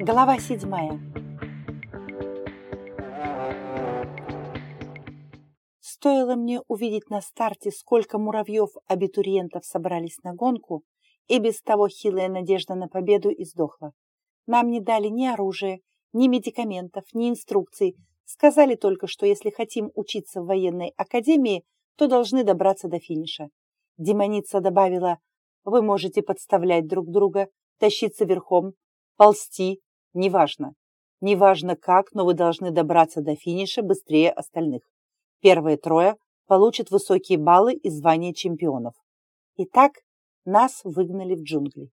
Глава седьмая. Стоило мне увидеть на старте, сколько муравьев-абитуриентов собрались на гонку, и без того хилая надежда на победу издохла. Нам не дали ни оружия, ни медикаментов, ни инструкций. Сказали только, что если хотим учиться в военной академии, то должны добраться до финиша. Демоница добавила, вы можете подставлять друг друга, тащиться верхом, ползти, неважно. Неважно как, но вы должны добраться до финиша быстрее остальных. Первые трое получат высокие баллы и звание чемпионов. Итак, нас выгнали в джунгли.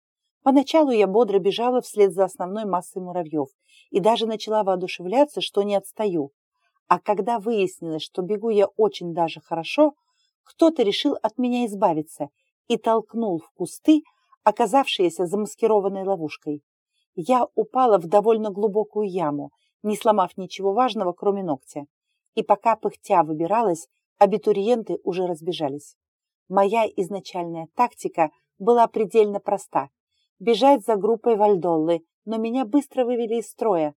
Поначалу я бодро бежала вслед за основной массой муравьев и даже начала воодушевляться, что не отстаю. А когда выяснилось, что бегу я очень даже хорошо, кто-то решил от меня избавиться и толкнул в кусты, оказавшиеся замаскированной ловушкой. Я упала в довольно глубокую яму, не сломав ничего важного, кроме ногтя. И пока пыхтя выбиралась, абитуриенты уже разбежались. Моя изначальная тактика была предельно проста – бежать за группой Вальдоллы, но меня быстро вывели из строя.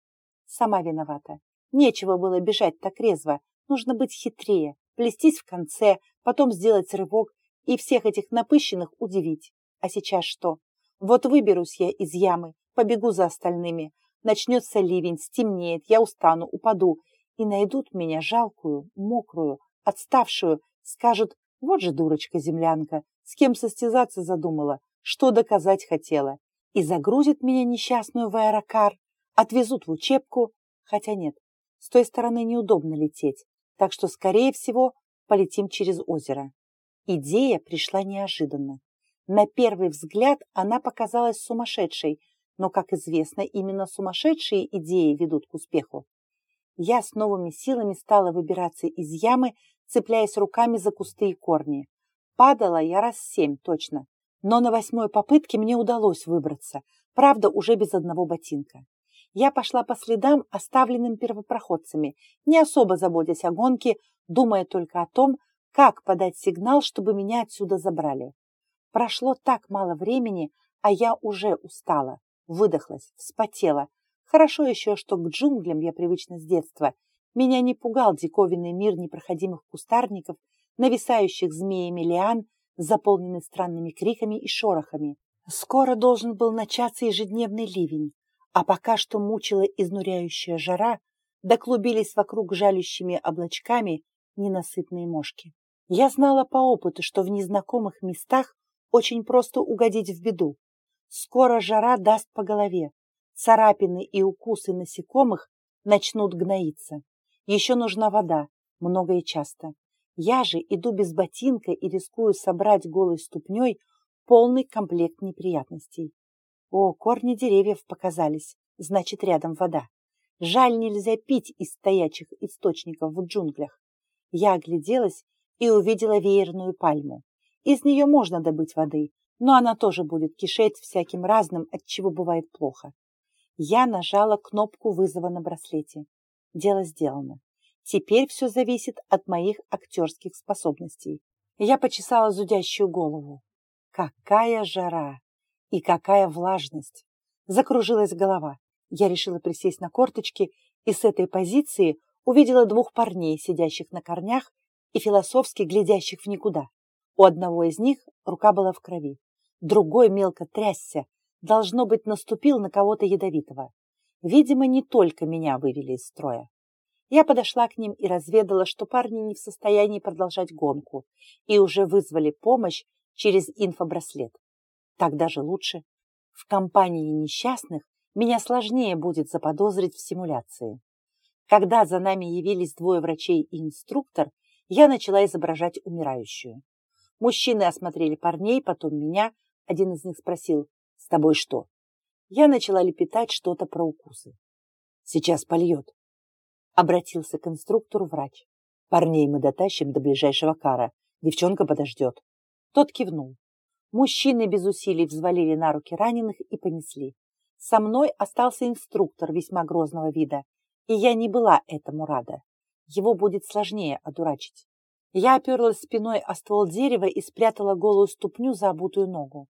Сама виновата. Нечего было бежать так резво, нужно быть хитрее, плестись в конце, потом сделать рывок и всех этих напыщенных удивить. А сейчас что? Вот выберусь я из ямы, побегу за остальными. Начнется ливень, стемнеет, я устану, упаду. И найдут меня жалкую, мокрую, отставшую, скажут вот же дурочка-землянка, с кем состязаться задумала, что доказать хотела. И загрузит меня несчастную в аэрокар, отвезут в учебку. Хотя нет, с той стороны неудобно лететь, так что, скорее всего, полетим через озеро. Идея пришла неожиданно. На первый взгляд она показалась сумасшедшей, но, как известно, именно сумасшедшие идеи ведут к успеху. Я с новыми силами стала выбираться из ямы, цепляясь руками за кусты и корни. Падала я раз семь точно, но на восьмой попытке мне удалось выбраться, правда, уже без одного ботинка. Я пошла по следам, оставленным первопроходцами, не особо заботясь о гонке, думая только о том, как подать сигнал, чтобы меня отсюда забрали. Прошло так мало времени, а я уже устала, выдохлась, вспотела. Хорошо еще, что к джунглям я привычна с детства, меня не пугал диковинный мир непроходимых кустарников, нависающих змеями лиан, заполненный странными криками и шорохами. Скоро должен был начаться ежедневный ливень, а пока что мучила изнуряющая жара, доклубились вокруг жалющими облачками ненасытные мошки. Я знала по опыту, что в незнакомых местах очень просто угодить в беду. Скоро жара даст по голове, царапины и укусы насекомых начнут гноиться. Еще нужна вода, много и часто. Я же иду без ботинка и рискую собрать голой ступней полный комплект неприятностей. О, корни деревьев показались, значит, рядом вода. Жаль, нельзя пить из стоячих источников в джунглях. Я огляделась и увидела веерную пальму. Из нее можно добыть воды, но она тоже будет кишеть всяким разным, от чего бывает плохо. Я нажала кнопку вызова на браслете. Дело сделано. Теперь все зависит от моих актерских способностей. Я почесала зудящую голову. Какая жара! И какая влажность! Закружилась голова. Я решила присесть на корточки и с этой позиции увидела двух парней, сидящих на корнях и философски глядящих в никуда. У одного из них рука была в крови, другой мелко трясся, должно быть, наступил на кого-то ядовитого. Видимо, не только меня вывели из строя. Я подошла к ним и разведала, что парни не в состоянии продолжать гонку и уже вызвали помощь через инфобраслет. Так даже лучше. В компании несчастных меня сложнее будет заподозрить в симуляции. Когда за нами явились двое врачей и инструктор, я начала изображать умирающую. Мужчины осмотрели парней, потом меня. Один из них спросил, «С тобой что?» Я начала лепетать что-то про укусы. «Сейчас польет», Обратился к инструктору врач. Парней мы дотащим до ближайшего кара. Девчонка подождет. Тот кивнул. Мужчины без усилий взвалили на руки раненых и понесли. Со мной остался инструктор весьма грозного вида, и я не была этому рада. Его будет сложнее одурачить. Я оперлась спиной о ствол дерева и спрятала голую ступню за обутую ногу.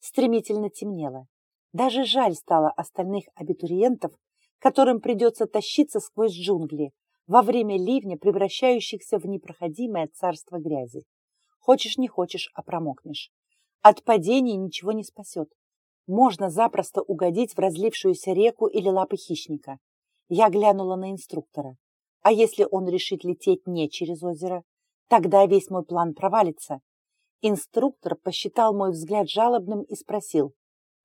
Стремительно темнело. Даже жаль стало остальных абитуриентов, которым придется тащиться сквозь джунгли во время ливня, превращающихся в непроходимое царство грязи. Хочешь не хочешь, а промокнешь. От падения ничего не спасет. Можно запросто угодить в разлившуюся реку или лапы хищника. Я глянула на инструктора. А если он решит лететь не через озеро, тогда весь мой план провалится. Инструктор посчитал мой взгляд жалобным и спросил.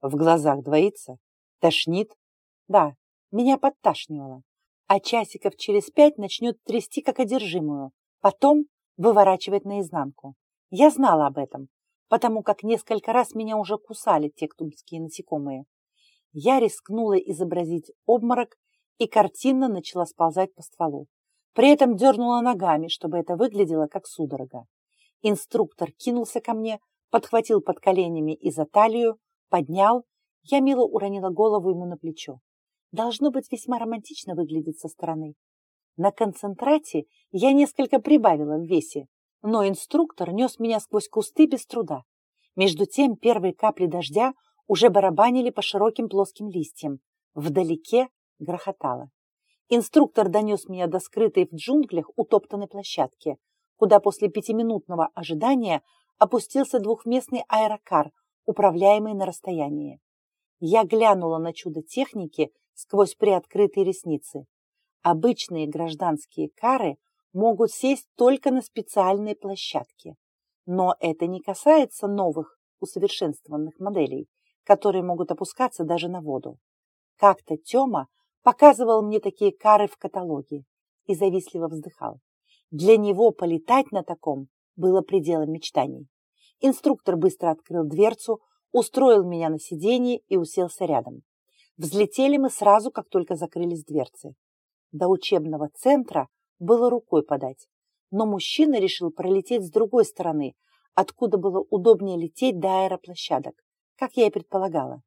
В глазах двоится? Тошнит? Да, меня подташнивало. А часиков через пять начнет трясти как одержимую. Потом выворачивать наизнанку. Я знала об этом, потому как несколько раз меня уже кусали те тектумские насекомые. Я рискнула изобразить обморок и картинно начала сползать по стволу. При этом дернула ногами, чтобы это выглядело как судорога. Инструктор кинулся ко мне, подхватил под коленями и за талию, поднял. Я мило уронила голову ему на плечо. Должно быть весьма романтично выглядеть со стороны. На концентрате я несколько прибавила в весе, но инструктор нес меня сквозь кусты без труда. Между тем первые капли дождя уже барабанили по широким плоским листьям. Вдалеке грохотало. Инструктор донес меня до скрытой в джунглях утоптанной площадки, куда после пятиминутного ожидания опустился двухместный аэрокар, управляемый на расстоянии. Я глянула на чудо техники сквозь приоткрытые ресницы. Обычные гражданские кары могут сесть только на специальной площадке. Но это не касается новых, усовершенствованных моделей, которые могут опускаться даже на воду. Как-то Тёма показывал мне такие кары в каталоге и завистливо вздыхал. Для него полетать на таком было пределом мечтаний. Инструктор быстро открыл дверцу, устроил меня на сиденье и уселся рядом. Взлетели мы сразу, как только закрылись дверцы. До учебного центра было рукой подать, но мужчина решил пролететь с другой стороны, откуда было удобнее лететь до аэроплощадок, как я и предполагала.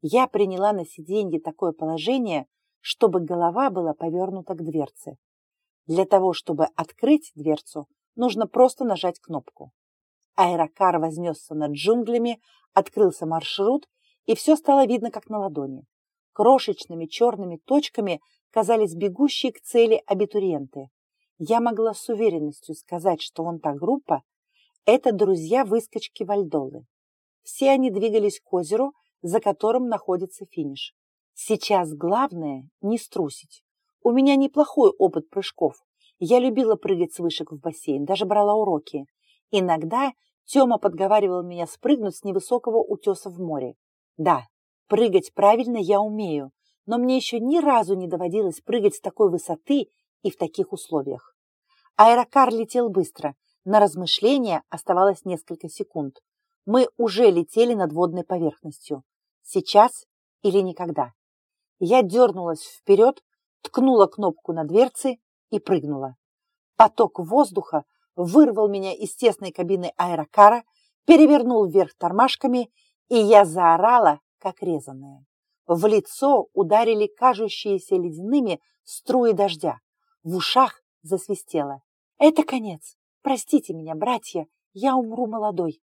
Я приняла на сиденье такое положение, чтобы голова была повернута к дверце. Для того, чтобы открыть дверцу, нужно просто нажать кнопку. Аэрокар вознесся над джунглями, открылся маршрут, и все стало видно как на ладони. Крошечными черными точками казались бегущие к цели абитуриенты. Я могла с уверенностью сказать, что вон та группа – это друзья-выскочки Вальдолы. Все они двигались к озеру, за которым находится финиш. Сейчас главное не струсить. У меня неплохой опыт прыжков. Я любила прыгать с вышек в бассейн, даже брала уроки. Иногда Тёма подговаривал меня спрыгнуть с невысокого утеса в море. Да, прыгать правильно я умею, но мне еще ни разу не доводилось прыгать с такой высоты и в таких условиях. Аэрокар летел быстро. На размышления оставалось несколько секунд. Мы уже летели над водной поверхностью. Сейчас или никогда. Я дернулась вперед, ткнула кнопку на дверце и прыгнула. Поток воздуха вырвал меня из тесной кабины аэрокара, перевернул вверх тормашками, и я заорала, как резаная. В лицо ударили кажущиеся ледяными струи дождя. В ушах засвистело. «Это конец! Простите меня, братья, я умру молодой!»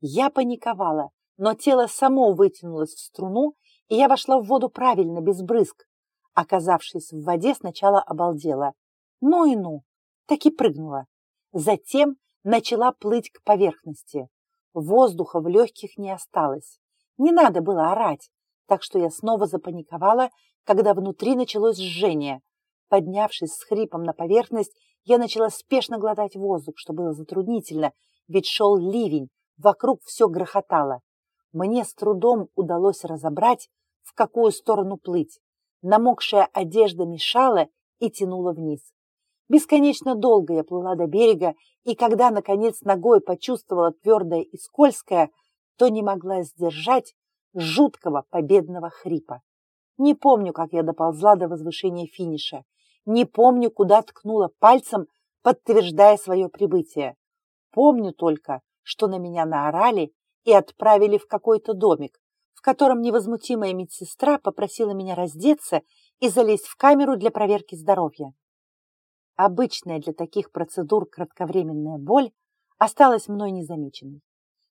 Я паниковала, но тело само вытянулось в струну и я вошла в воду правильно, без брызг. Оказавшись в воде, сначала обалдела. Ну и ну, так и прыгнула. Затем начала плыть к поверхности. Воздуха в легких не осталось. Не надо было орать, так что я снова запаниковала, когда внутри началось жжение. Поднявшись с хрипом на поверхность, я начала спешно глотать воздух, что было затруднительно, ведь шел ливень, вокруг все грохотало. Мне с трудом удалось разобрать, в какую сторону плыть. Намокшая одежда мешала и тянула вниз. Бесконечно долго я плыла до берега, и когда, наконец, ногой почувствовала твердое и скользкое, то не могла сдержать жуткого победного хрипа. Не помню, как я доползла до возвышения финиша. Не помню, куда ткнула пальцем, подтверждая свое прибытие. Помню только, что на меня наорали и отправили в какой-то домик, в котором невозмутимая медсестра попросила меня раздеться и залезть в камеру для проверки здоровья. Обычная для таких процедур кратковременная боль осталась мной незамеченной.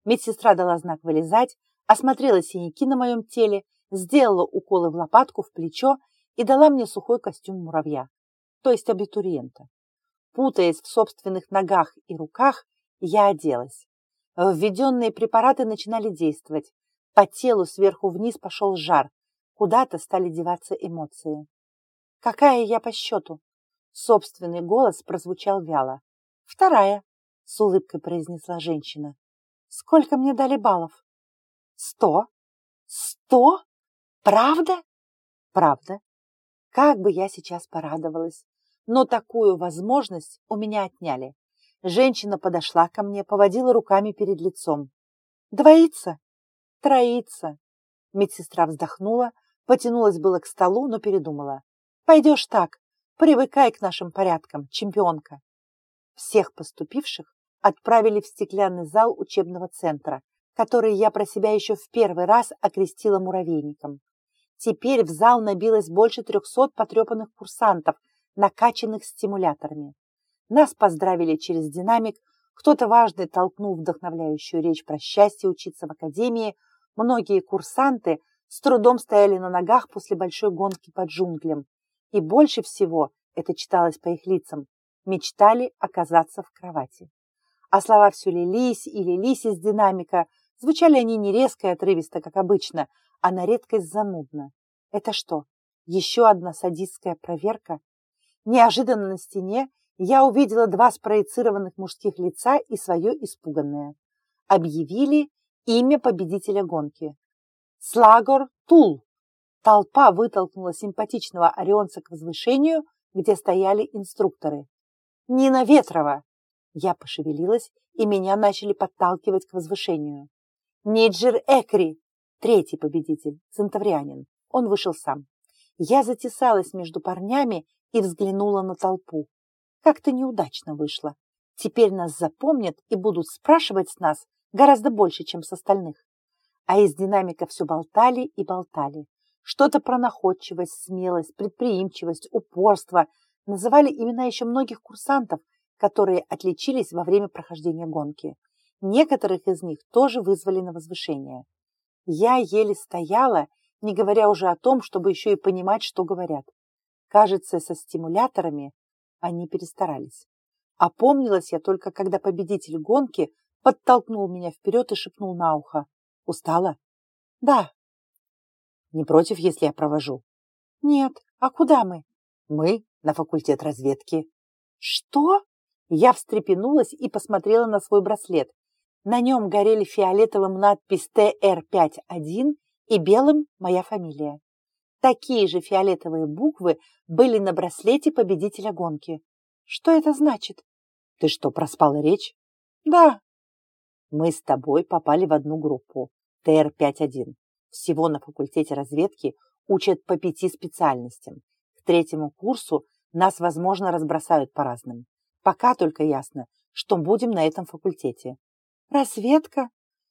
Медсестра дала знак вылезать, осмотрела синяки на моем теле, сделала уколы в лопатку, в плечо и дала мне сухой костюм муравья, то есть абитуриента. Путаясь в собственных ногах и руках, я оделась. Введенные препараты начинали действовать. По телу сверху вниз пошел жар. Куда-то стали деваться эмоции. «Какая я по счету?» Собственный голос прозвучал вяло. «Вторая», — с улыбкой произнесла женщина. «Сколько мне дали баллов?» «Сто». «Сто? Правда?» «Правда. Как бы я сейчас порадовалась. Но такую возможность у меня отняли. Женщина подошла ко мне, поводила руками перед лицом. «Двоится?» «Троится». Медсестра вздохнула, потянулась было к столу, но передумала. «Пойдешь так, привыкай к нашим порядкам, чемпионка». Всех поступивших отправили в стеклянный зал учебного центра, который я про себя еще в первый раз окрестила муравейником. Теперь в зал набилось больше трехсот потрепанных курсантов, накачанных стимуляторами. Нас поздравили через динамик, кто-то важный толкнул вдохновляющую речь про счастье учиться в академии, многие курсанты с трудом стояли на ногах после большой гонки по джунглям. И больше всего, это читалось по их лицам, мечтали оказаться в кровати. А слова все лились и лились из динамика, звучали они не резко и отрывисто, как обычно, а на редкость занудно. Это что, еще одна садистская проверка? Неожиданно на стене я увидела два спроецированных мужских лица и свое испуганное. Объявили имя победителя гонки. Слагор Тул. Толпа вытолкнула симпатичного орионца к возвышению, где стояли инструкторы. Нина Ветрова. Я пошевелилась, и меня начали подталкивать к возвышению. Ниджер Экри. Третий победитель, центаврианин. Он вышел сам. Я затесалась между парнями и взглянула на толпу. Как-то неудачно вышло. Теперь нас запомнят и будут спрашивать с нас гораздо больше, чем с остальных. А из динамика все болтали и болтали. Что-то про находчивость, смелость, предприимчивость, упорство. Называли имена еще многих курсантов, которые отличились во время прохождения гонки. Некоторых из них тоже вызвали на возвышение. Я еле стояла, не говоря уже о том, чтобы еще и понимать, что говорят. Кажется, со стимуляторами они перестарались. Опомнилась я только, когда победитель гонки подтолкнул меня вперед и шепнул на ухо. Устала? Да. Не против, если я провожу? Нет. А куда мы? Мы на факультет разведки. Что? Я встрепенулась и посмотрела на свой браслет. На нем горели фиолетовым надпись ТР-51 и белым моя фамилия. Такие же фиолетовые буквы были на браслете победителя гонки. Что это значит? Ты что, проспала речь? Да. Мы с тобой попали в одну группу, ТР-51. Всего на факультете разведки учат по пяти специальностям. К третьему курсу нас, возможно, разбросают по разным. Пока только ясно, что будем на этом факультете. Разведка?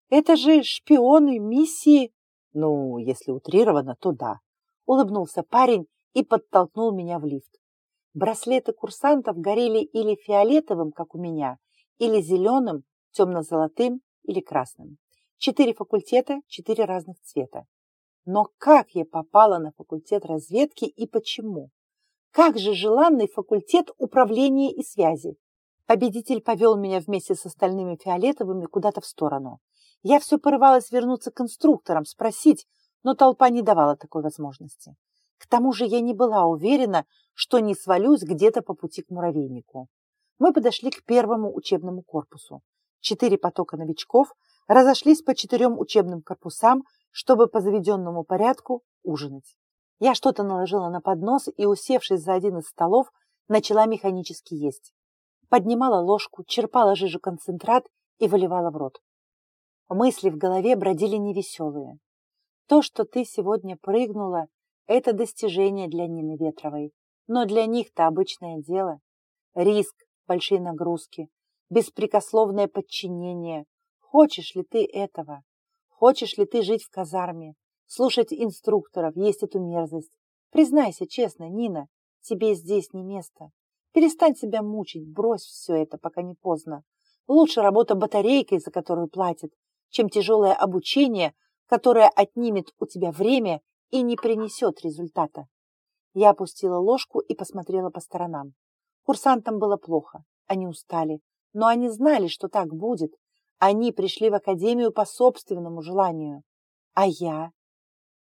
Это же шпионы, миссии. Ну, если утрированно, то да. Улыбнулся парень и подтолкнул меня в лифт. Браслеты курсантов горели или фиолетовым, как у меня, или зеленым, темно-золотым или красным. Четыре факультета, четыре разных цвета. Но как я попала на факультет разведки и почему? Как же желанный факультет управления и связи? Победитель повел меня вместе с остальными фиолетовыми куда-то в сторону. Я все порывалась вернуться к инструкторам, спросить, но толпа не давала такой возможности. К тому же я не была уверена, что не свалюсь где-то по пути к муравейнику. Мы подошли к первому учебному корпусу. Четыре потока новичков разошлись по четырем учебным корпусам, чтобы по заведенному порядку ужинать. Я что-то наложила на поднос и, усевшись за один из столов, начала механически есть. Поднимала ложку, черпала жижу концентрат и выливала в рот. Мысли в голове бродили невеселые. То, что ты сегодня прыгнула, это достижение для Нины Ветровой. Но для них-то обычное дело. Риск, большие нагрузки, беспрекословное подчинение. Хочешь ли ты этого? Хочешь ли ты жить в казарме, слушать инструкторов, есть эту мерзость? Признайся честно, Нина, тебе здесь не место. Перестань себя мучить, брось все это, пока не поздно. Лучше работа батарейкой, за которую платят, чем тяжелое обучение, которое отнимет у тебя время и не принесет результата. Я опустила ложку и посмотрела по сторонам. Курсантам было плохо, они устали, но они знали, что так будет. Они пришли в академию по собственному желанию. А я?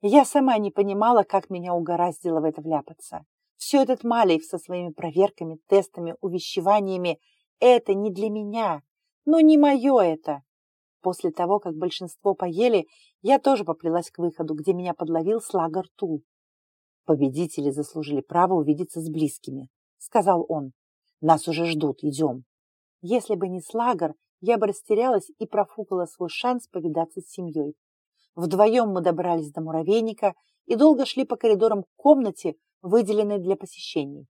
Я сама не понимала, как меня угораздило в это вляпаться. Все этот Малиев со своими проверками, тестами, увещеваниями – это не для меня. Ну, не мое это. После того, как большинство поели, я тоже поплелась к выходу, где меня подловил Слагар Тул. «Победители заслужили право увидеться с близкими», — сказал он. «Нас уже ждут, идем». Если бы не Слагар, я бы растерялась и профукала свой шанс повидаться с семьей. Вдвоем мы добрались до муравейника и долго шли по коридорам к комнате, выделенной для посещений.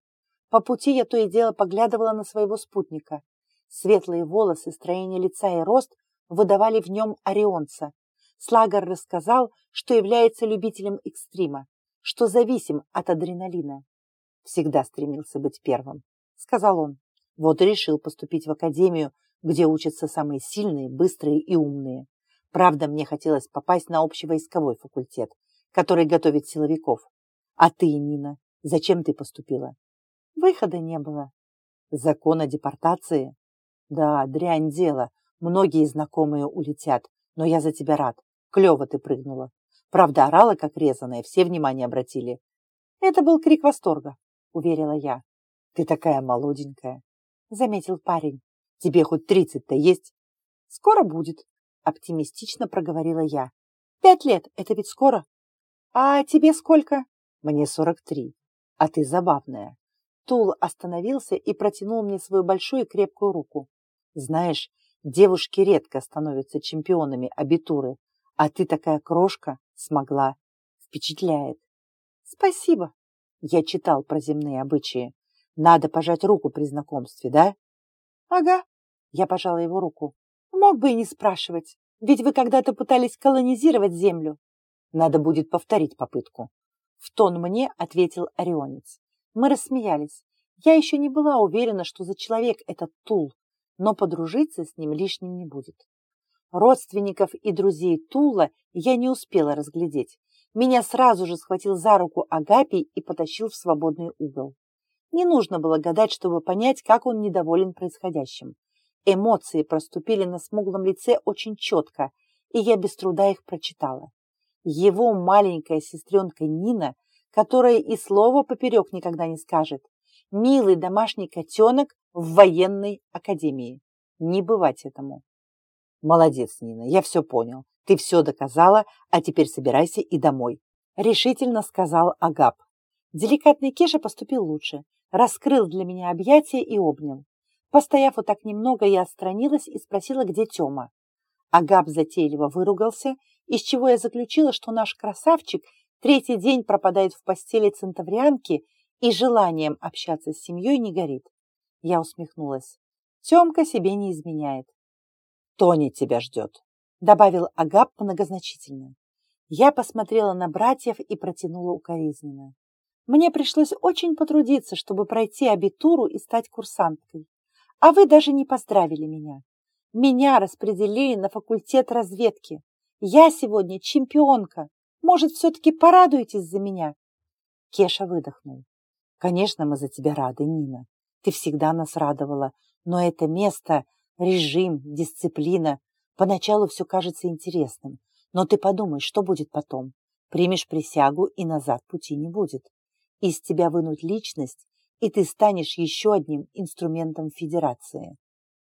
По пути я то и дело поглядывала на своего спутника. Светлые волосы, строение лица и рост выдавали в нем орионца. Слагар рассказал, что является любителем экстрима, что зависим от адреналина. Всегда стремился быть первым, сказал он. Вот и решил поступить в академию, где учатся самые сильные, быстрые и умные. Правда, мне хотелось попасть на общевойсковой факультет, который готовит силовиков. А ты, Нина, зачем ты поступила? Выхода не было. Закон о депортации? Да, дрянь дело. Многие знакомые улетят, но я за тебя рад. Клево ты прыгнула. Правда, орала, как резаная, все внимание обратили. Это был крик восторга, уверила я. Ты такая молоденькая, заметил парень. Тебе хоть тридцать-то есть? Скоро будет, оптимистично проговорила я. Пять лет, это ведь скоро. А тебе сколько? Мне сорок три. А ты забавная. Тул остановился и протянул мне свою большую крепкую руку. Знаешь, девушки редко становятся чемпионами абитуры, а ты такая крошка смогла. Впечатляет. Спасибо. Я читал про земные обычаи. Надо пожать руку при знакомстве, да? Ага. Я пожала его руку. Мог бы и не спрашивать, ведь вы когда-то пытались колонизировать Землю. Надо будет повторить попытку. В тон мне ответил Орионец. Мы рассмеялись. Я еще не была уверена, что за человек этот Тул, но подружиться с ним лишним не будет. Родственников и друзей Тула я не успела разглядеть. Меня сразу же схватил за руку Агапий и потащил в свободный угол. Не нужно было гадать, чтобы понять, как он недоволен происходящим. Эмоции проступили на смуглом лице очень четко, и я без труда их прочитала. Его маленькая сестренка Нина, которая и слова поперек никогда не скажет, милый домашний котенок в военной академии. Не бывать этому. Молодец, Нина, я все понял. Ты все доказала, а теперь собирайся и домой. Решительно сказал Агап. Деликатный Кеша поступил лучше. Раскрыл для меня объятия и обнял. Постояв вот так немного, я отстранилась и спросила, где Тёма. Агап затейливо выругался, из чего я заключила, что наш красавчик третий день пропадает в постели центаврианки и желанием общаться с семьей не горит. Я усмехнулась. Тёмка себе не изменяет. Тони тебя ждет, добавил Агап многозначительно. Я посмотрела на братьев и протянула укоризненно. Мне пришлось очень потрудиться, чтобы пройти абитуру и стать курсанткой. А вы даже не поздравили меня. Меня распределили на факультет разведки. Я сегодня чемпионка. Может, все-таки порадуетесь за меня?» Кеша выдохнул. «Конечно, мы за тебя рады, Нина. Ты всегда нас радовала. Но это место, режим, дисциплина. Поначалу все кажется интересным. Но ты подумай, что будет потом. Примешь присягу, и назад пути не будет. Из тебя вынуть личность, и ты станешь еще одним инструментом федерации.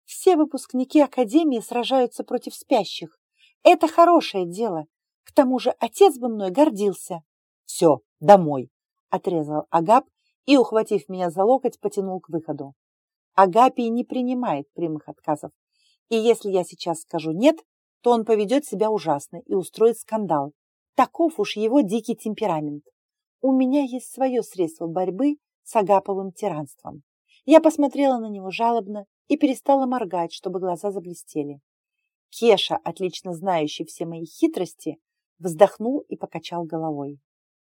Все выпускники Академии сражаются против спящих. Это хорошее дело. К тому же отец бы мной гордился. Все, домой, отрезал Агап и, ухватив меня за локоть, потянул к выходу. Агапий не принимает прямых отказов. И если я сейчас скажу «нет», то он поведет себя ужасно и устроит скандал. Таков уж его дикий темперамент. У меня есть свое средство борьбы с Агаповым тиранством. Я посмотрела на него жалобно и перестала моргать, чтобы глаза заблестели. Кеша, отлично знающий все мои хитрости, вздохнул и покачал головой.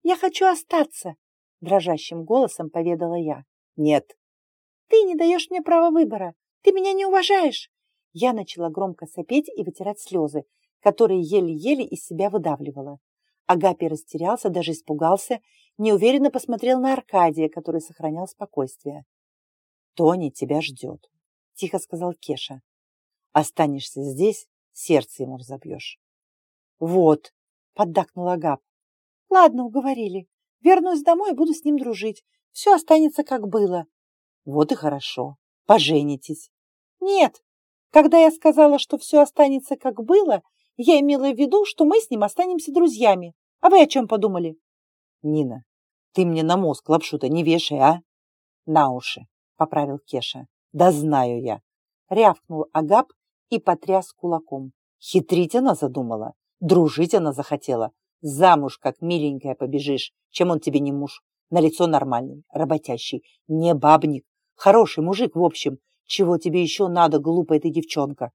«Я хочу остаться!» – дрожащим голосом поведала я. «Нет!» Ты не даешь мне права выбора. Ты меня не уважаешь. Я начала громко сопеть и вытирать слезы, которые еле-еле из себя выдавливала. Агапий растерялся, даже испугался, неуверенно посмотрел на Аркадия, который сохранял спокойствие. «Тони тебя ждет», — тихо сказал Кеша. «Останешься здесь, сердце ему разобьешь». «Вот», — поддакнул Агап. «Ладно, уговорили. Вернусь домой и буду с ним дружить. Все останется, как было». «Вот и хорошо. Поженитесь». «Нет. Когда я сказала, что все останется, как было, я имела в виду, что мы с ним останемся друзьями. А вы о чем подумали? Нина, ты мне на мозг лапшу-то не вешай, а? На уши, поправил Кеша. Да знаю я. Рявкнул Агап и потряс кулаком. Хитрить она задумала, дружить она захотела. Замуж, как миленькая, побежишь, чем он тебе не муж. На лицо нормальный, работящий, не бабник. Хороший мужик, в общем. Чего тебе еще надо, глупая ты девчонка?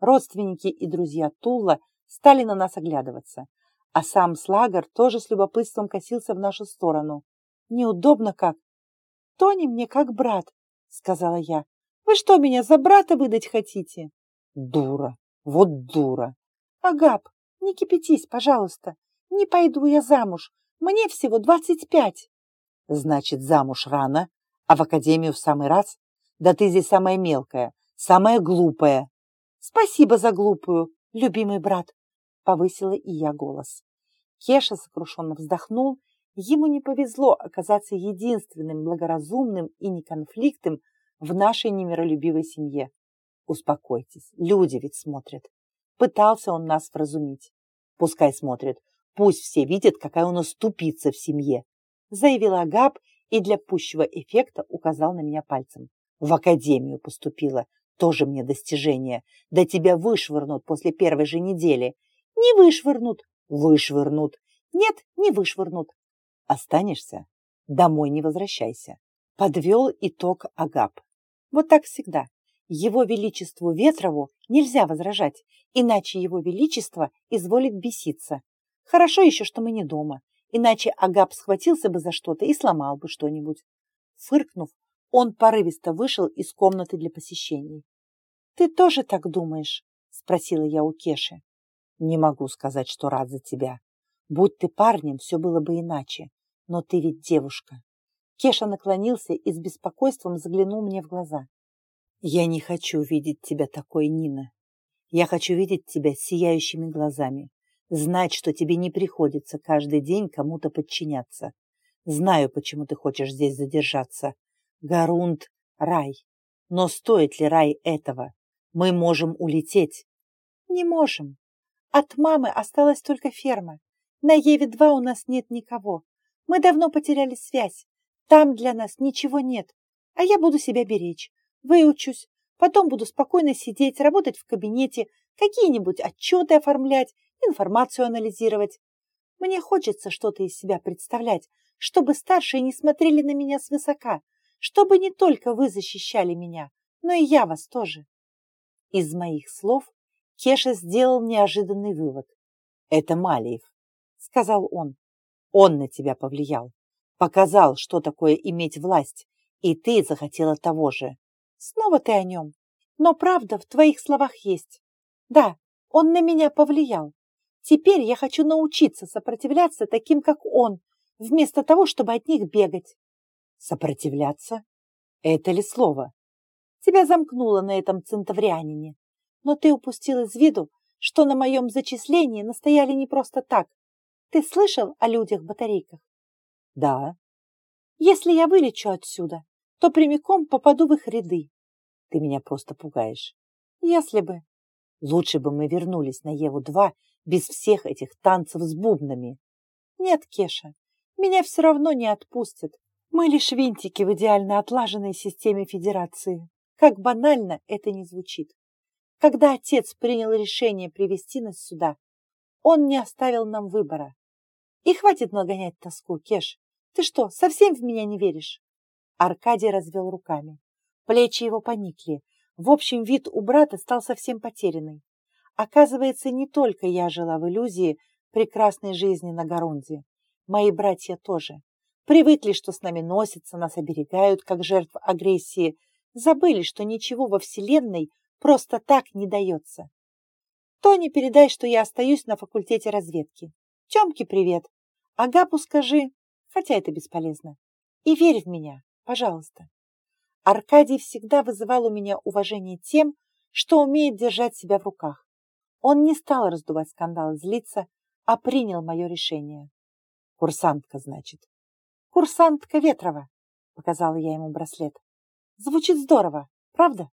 Родственники и друзья Тула стали на нас оглядываться, а сам Слагер тоже с любопытством косился в нашу сторону. Неудобно как. «Тони мне как брат», — сказала я. «Вы что, меня за брата выдать хотите?» «Дура, вот дура!» «Агап, не кипятись, пожалуйста. Не пойду я замуж. Мне всего двадцать пять». «Значит, замуж рано, а в академию в самый раз? Да ты здесь самая мелкая, самая глупая». Спасибо за глупую, любимый брат, повысила и я голос. Кеша сокрушенно вздохнул. Ему не повезло оказаться единственным благоразумным и неконфликтным в нашей немиролюбивой семье. Успокойтесь, люди ведь смотрят. Пытался он нас вразумить. Пускай смотрят, пусть все видят, какая у нас тупица в семье, заявил Агап и для пущего эффекта указал на меня пальцем. В академию поступила, тоже мне достижение. Да тебя вышвырнут после первой же недели. Не вышвырнут. Вышвырнут. Нет, не вышвырнут. Останешься? Домой не возвращайся. Подвел итог Агап. Вот так всегда. Его Величеству Ветрову нельзя возражать, иначе Его Величество изволит беситься. Хорошо еще, что мы не дома, иначе Агап схватился бы за что-то и сломал бы что-нибудь. Фыркнув, он порывисто вышел из комнаты для посещений. «Ты тоже так думаешь?» – спросила я у Кеши. «Не могу сказать, что рад за тебя. Будь ты парнем, все было бы иначе. Но ты ведь девушка». Кеша наклонился и с беспокойством заглянул мне в глаза. «Я не хочу видеть тебя такой, Нина. Я хочу видеть тебя сияющими глазами, знать, что тебе не приходится каждый день кому-то подчиняться. Знаю, почему ты хочешь здесь задержаться, Гарунд — рай. Но стоит ли рай этого? Мы можем улететь. Не можем. От мамы осталась только ферма. На Еве-2 у нас нет никого. Мы давно потеряли связь. Там для нас ничего нет. А я буду себя беречь. Выучусь. Потом буду спокойно сидеть, работать в кабинете, какие-нибудь отчеты оформлять, информацию анализировать. Мне хочется что-то из себя представлять, чтобы старшие не смотрели на меня свысока, чтобы не только вы защищали меня, но и я вас тоже. Из моих слов Кеша сделал неожиданный вывод. «Это Малиев», — сказал он. «Он на тебя повлиял, показал, что такое иметь власть, и ты захотела того же. Снова ты о нем. Но правда в твоих словах есть. Да, он на меня повлиял. Теперь я хочу научиться сопротивляться таким, как он, вместо того, чтобы от них бегать. Сопротивляться? Это ли слово? Тебя замкнуло на этом центаврианине. Но ты упустил из виду, что на моем зачислении настояли не просто так. Ты слышал о людях-батарейках? Да. Если я вылечу отсюда, то прямиком попаду в их ряды. Ты меня просто пугаешь. Если бы. Лучше бы мы вернулись на Еву-2 без всех этих танцев с бубнами. Нет, Кеша, меня все равно не отпустят, мы лишь винтики в идеально отлаженной системе Федерации. Как банально это не звучит. Когда отец принял решение привести нас сюда, он не оставил нам выбора. И хватит нагонять тоску, Кеш. Ты что, совсем в меня не веришь? Аркадий развел руками. Плечи его поникли. В общем, вид у брата стал совсем потерянный. Оказывается, не только я жила в иллюзии прекрасной жизни на Гарунде. Мои братья тоже. Привыкли, что с нами носятся, нас оберегают, как жертв агрессии, Забыли, что ничего во Вселенной просто так не дается. Тони, передай, что я остаюсь на факультете разведки. Тёмке привет. Агапу скажи, хотя это бесполезно. И верь в меня, пожалуйста. Аркадий всегда вызывал у меня уважение тем, что умеет держать себя в руках. Он не стал раздувать скандал и злиться, а принял мое решение. Курсантка, значит. Курсантка Ветрова, показала я ему браслет. Звучит здорово, правда?